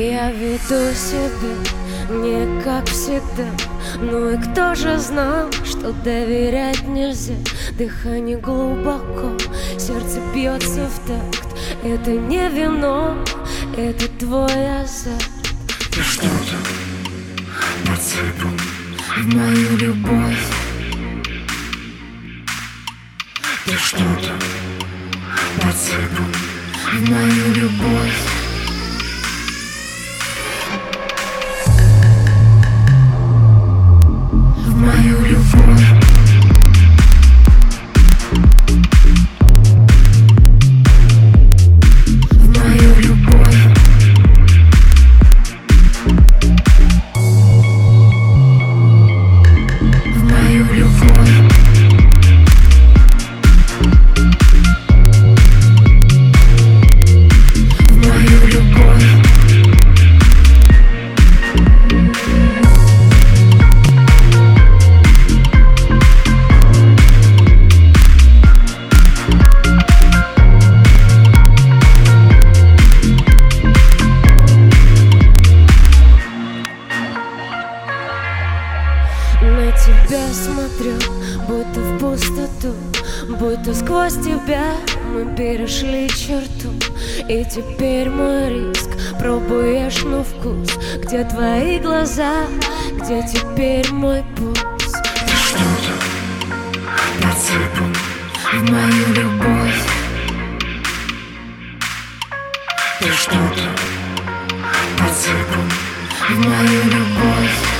Я веду себя не как всегда. Ну и кто же знал, что доверять нельзя? Дыхание глубоко, сердце бьется в такт. Это не вино, это твой азарт. Ты что-то подсыпал В мою любовь. Ты что-то подсыпал В мою любовь тебя смотрю, будто в пустоту Будто сквозь тебя мы перешли черту. И теперь мой риск пробуешь на вкус. Где твои глаза, где теперь мой пульс? Ты что-то подсыпал В мою любовь, Ты что-то подсыпал в мою любовь